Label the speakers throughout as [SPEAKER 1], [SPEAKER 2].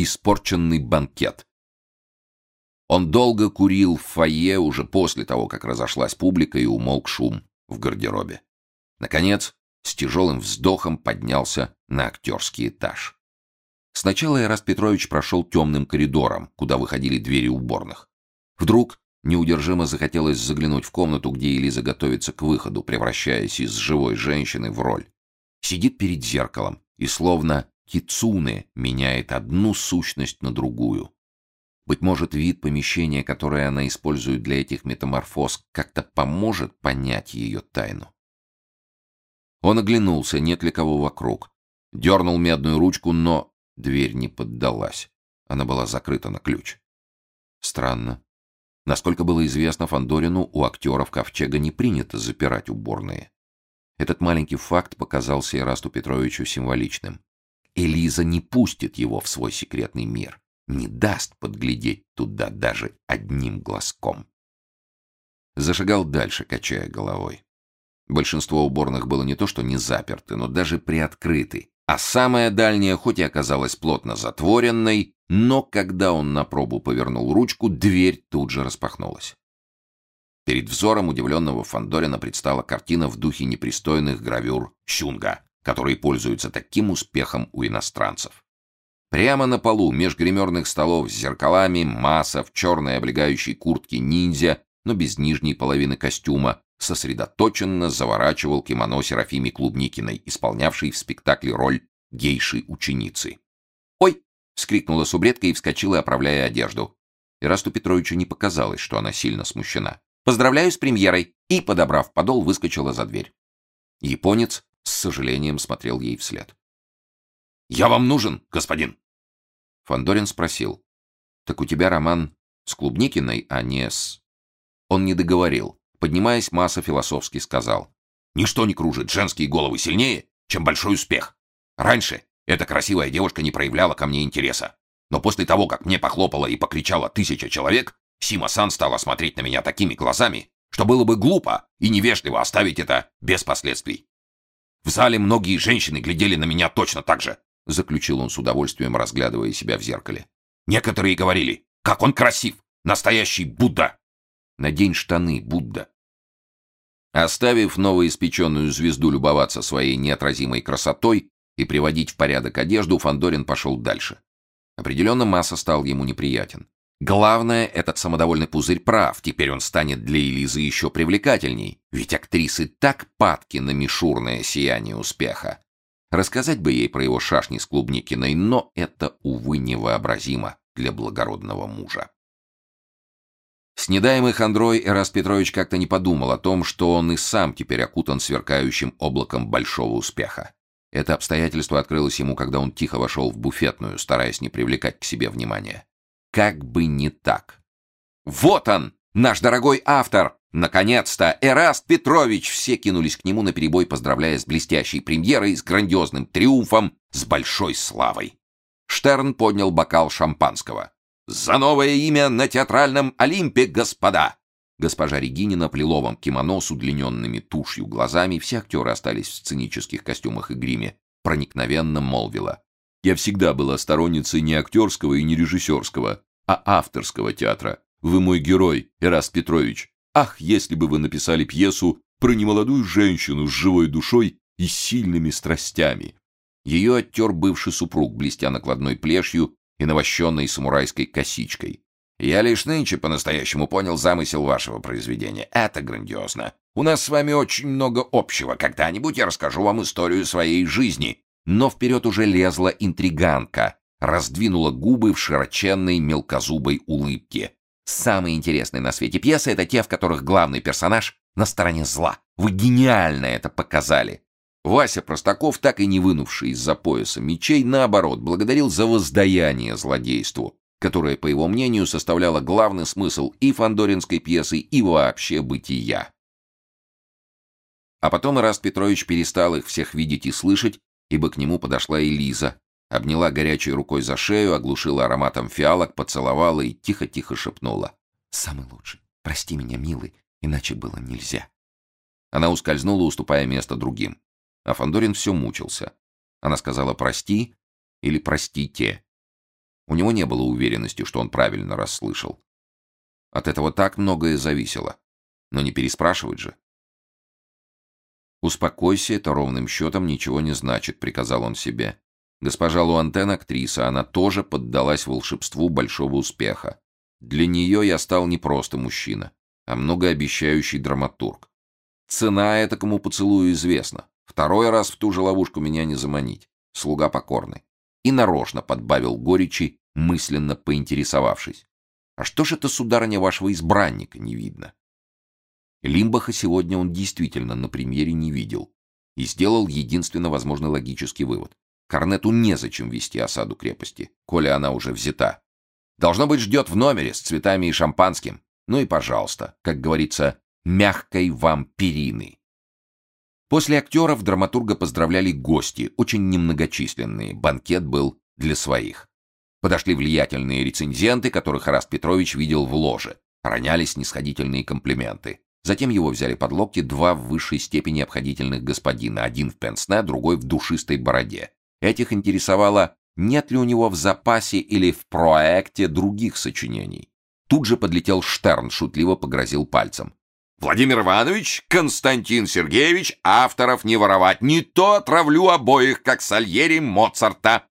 [SPEAKER 1] Испорченный банкет. Он долго курил в фойе уже после того, как разошлась публика и умолк шум в гардеробе. Наконец, с тяжелым вздохом поднялся на актерский этаж. Сначала Эраст Петрович прошел темным коридором, куда выходили двери уборных. Вдруг неудержимо захотелось заглянуть в комнату, где Элиза готовится к выходу, превращаясь из живой женщины в роль. Сидит перед зеркалом и словно кицуне меняет одну сущность на другую. Быть может, вид помещения, которое она использует для этих метаморфоз, как-то поможет понять ее тайну. Он оглянулся, нет ли кого вокруг. Дернул медную ручку, но дверь не поддалась. Она была закрыта на ключ. Странно. Насколько было известно Фандорину, у актеров Ковчега не принято запирать уборные. Этот маленький факт показался Ирасту Петровичу символичным. Элиза не пустит его в свой секретный мир не даст подглядеть туда даже одним глазком. Зашагал дальше, качая головой. Большинство уборных было не то что не заперты, но даже приоткрыты, а самая дальняя хоть и оказалась плотно затворенной, но когда он на пробу повернул ручку, дверь тут же распахнулась. Перед взором удивленного Фандорина предстала картина в духе непристойных гравюр Щунга, которые пользуются таким успехом у иностранцев. Прямо на полу, меж гримерных столов с зеркалами, масса в черной облегающей куртке ниндзя, но без нижней половины костюма, сосредоточенно заворачивал кимоно Серафиме Клубникиной, исполнявшей в спектакле роль гейши-ученицы. «Ой!» — скрикнула субредка и вскочила, оправляя одежду. Ирасту Петровичу не показалось, что она сильно смущена. «Поздравляю с премьерой!» и, подобрав подол, выскочила за дверь. Японец сожалением смотрел ей вслед. «Я вам нужен, господин!» Фандорин спросил. «Так у тебя роман с Клубникиной, а не с...» Он не договорил. Поднимаясь, Масса философски сказал. «Ничто не кружит женские головы сильнее, чем большой успех. Раньше эта красивая девушка не проявляла ко мне интереса. Но после того, как мне похлопала и покричала тысяча человек, Сима-сан стала смотреть на меня такими глазами, что было бы глупо и невежливо оставить это без последствий. В зале многие женщины глядели на меня точно так же заключил он с удовольствием, разглядывая себя в зеркале. Некоторые говорили: "Как он красив, настоящий Будда". Надень штаны, Будда. Оставив новоиспеченную звезду любоваться своей неотразимой красотой и приводить в порядок одежду, Фандорин пошел дальше. Определенно Масса стал ему неприятен. Главное, этот самодовольный пузырь прав, теперь он станет для Элизы еще привлекательней, ведь актрисы так падки на мишурное сияние успеха. Рассказать бы ей про его шашни с Клубникиной, но это, увы, невообразимо для благородного мужа. С недаемой хандрой Эраст Петрович как-то не подумал о том, что он и сам теперь окутан сверкающим облаком большого успеха. Это обстоятельство открылось ему, когда он тихо вошел в буфетную, стараясь не привлекать к себе внимания. Как бы не так. «Вот он, наш дорогой автор!» Наконец-то! Эраст Петрович! Все кинулись к нему на перебой, поздравляя с блестящей премьерой, с грандиозным триумфом, с большой славой. Штерн поднял бокал шампанского. «За новое имя на театральном Олимпе, господа!» Госпожа Регинина в лиловом кимоно с удлиненными тушью глазами, все актеры остались в сценических костюмах и гриме, проникновенно молвила. «Я всегда была сторонницей не актерского и не режиссерского, а авторского театра. Вы мой герой, Эраст Петрович. Ах, если бы вы написали пьесу про немолодую женщину с живой душой и сильными страстями. Ее оттер бывший супруг, блестя накладной плешью и навощенной самурайской косичкой. Я лишь нынче по-настоящему понял замысел вашего произведения. Это грандиозно. У нас с вами очень много общего. Когда-нибудь я расскажу вам историю своей жизни. Но вперед уже лезла интриганка, раздвинула губы в широченной мелкозубой улыбке. Самые интересные на свете пьесы — это те, в которых главный персонаж на стороне зла. Вы гениально это показали. Вася Простаков, так и не вынувший из-за пояса мечей, наоборот, благодарил за воздаяние злодейству, которое, по его мнению, составляло главный смысл и фандоринской пьесы, и вообще бытия. А потом Ираст Петрович перестал их всех видеть и слышать, ибо к нему подошла Элиза, Обняла горячей рукой за шею, оглушила ароматом фиалок, поцеловала и тихо-тихо шепнула. «Самый лучший. Прости меня, милый, иначе было нельзя». Она ускользнула, уступая место другим. А Фандорин все мучился. Она сказала «прости» или «простите». У него не было уверенности, что он правильно расслышал. От этого так многое зависело. Но не переспрашивать же. «Успокойся, это ровным счетом ничего не значит», — приказал он себе. Госпожа Луантен — актриса, она тоже поддалась волшебству большого успеха. Для нее я стал не просто мужчина, а многообещающий драматург. Цена этакому поцелую известна. Второй раз в ту же ловушку меня не заманить. Слуга покорный. И нарочно подбавил горечи, мысленно поинтересовавшись. А что ж это, сударыня, вашего избранника не видно? Лимбаха сегодня он действительно на премьере не видел и сделал единственно возможный логический вывод. Корнету незачем вести осаду крепости, коли она уже взята. Должно быть, ждет в номере с цветами и шампанским. Ну и пожалуйста, как говорится, мягкой вам. После актеров драматурга поздравляли гости, очень немногочисленные. Банкет был для своих. Подошли влиятельные рецензенты, которых Раст Петрович видел в ложе. Роняли снисходительные комплименты. Затем его взяли под локти два в высшей степени обходительных господина, один в пенсне, другой в душистой бороде. Этих интересовало, нет ли у него в запасе или в проекте других сочинений. Тут же подлетел Штерн, шутливо погрозил пальцем. Владимир Иванович, Константин Сергеевич, авторов не воровать, не то отравлю обоих, как Сальери Моцарта.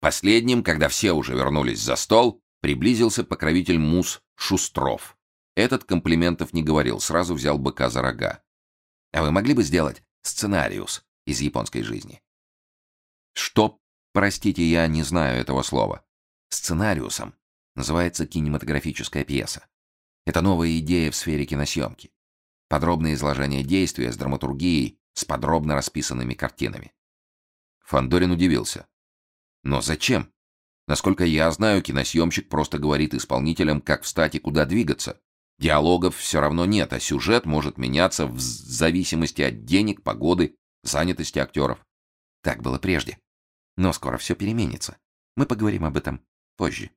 [SPEAKER 1] Последним, когда все уже вернулись за стол, приблизился покровитель мус Шустров. Этот комплиментов не говорил, сразу взял быка за рога. А вы могли бы сделать сценариус из японской жизни? Что, простите, я не знаю этого слова. Сценариусом называется кинематографическая пьеса. Это новая идея в сфере киносъемки. Подробное изложение действия с драматургией, с подробно расписанными картинами. Фандорин удивился. Но зачем? Насколько я знаю, киносъемщик просто говорит исполнителям, как встать и куда двигаться. Диалогов все равно нет, а сюжет может меняться в зависимости от денег, погоды, занятости актеров. Так было прежде. Но скоро все переменится. Мы поговорим об этом позже.